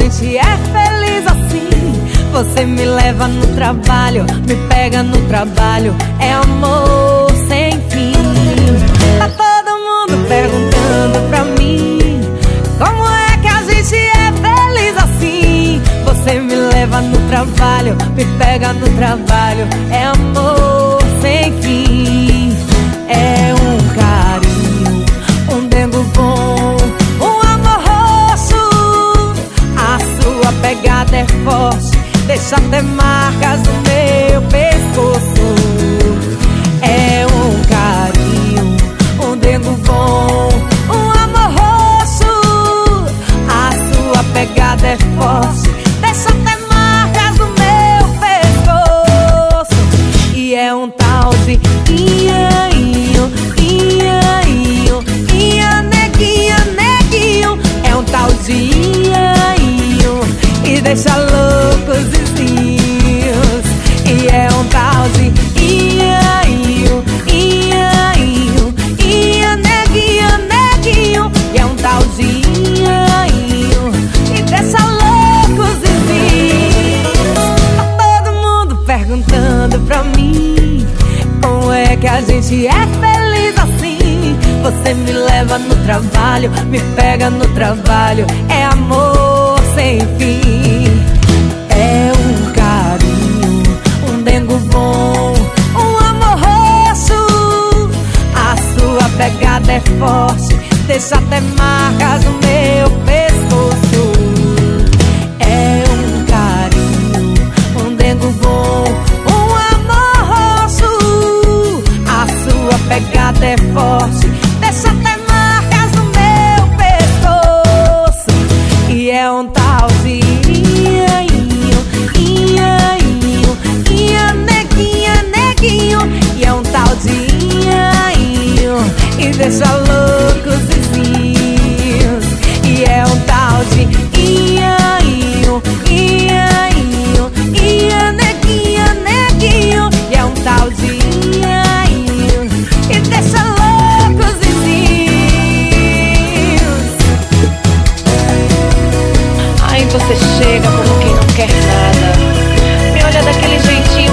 gente é feliz assim? Você me leva no trabalho, me pega no trabalho, é amor sem fim. Tá todo mundo perguntando pra mim como é que a gente é feliz assim? Você me leva no trabalho, me pega no trabalho, é amor deixa até marcas no meu pescoço. É um carinho, um dengo bom, um amor roxo. A sua pegada é forte, deixa até marcas no meu pescoço. E é um tal de Iainho, Iainho, Ia neguinha, neguinho É um tal de Iainho E deixa pra mim. Como é que a gente é feliz assim? Você me leva no trabalho, me pega no trabalho. É amor sem fim. É um carinho, um dengo bom Um amor roxo. A sua pegada é forte Deixa até marcas no meu pescoço pegada é forte, deixa até marcas no meu pescoço. E é um tal de Iainho, Iainho, Ia neguinha, neguinho. E é um tal de Iainho, e deixa você chega como quem não quer nada. Me olha daquele jeitinho